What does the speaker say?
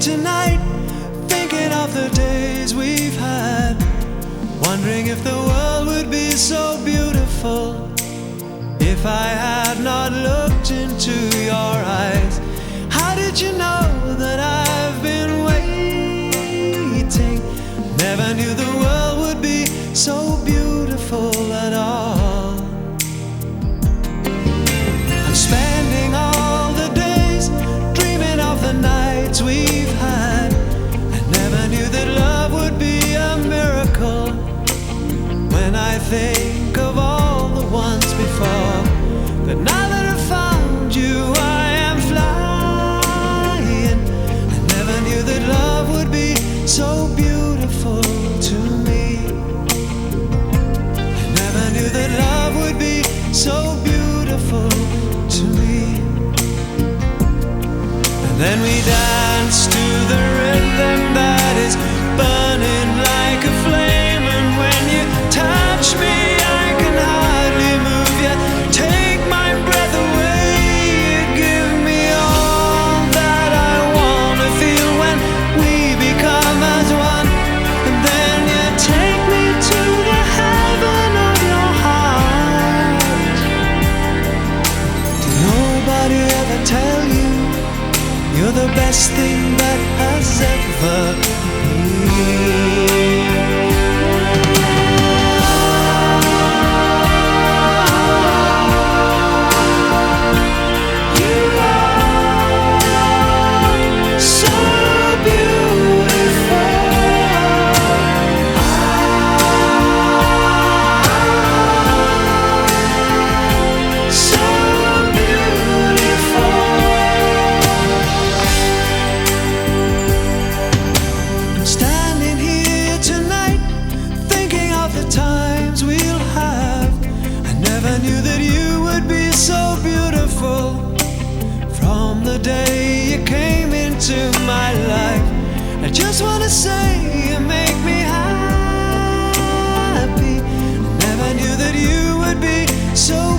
tonight, thinking of the days we've had, wondering if the world would be so beautiful if I had not looked into your eyes. How did you know? I think of all the ones before. But now that I've found you, I am flying. I never knew that love would be so beautiful to me. I never knew that love would be so beautiful to me. And then we dance to the rhythm that tell you you're the best thing that has ever been? Knew that you would be so beautiful. From the day you came into my life, I just wanna say you make me happy. I never knew that you would be so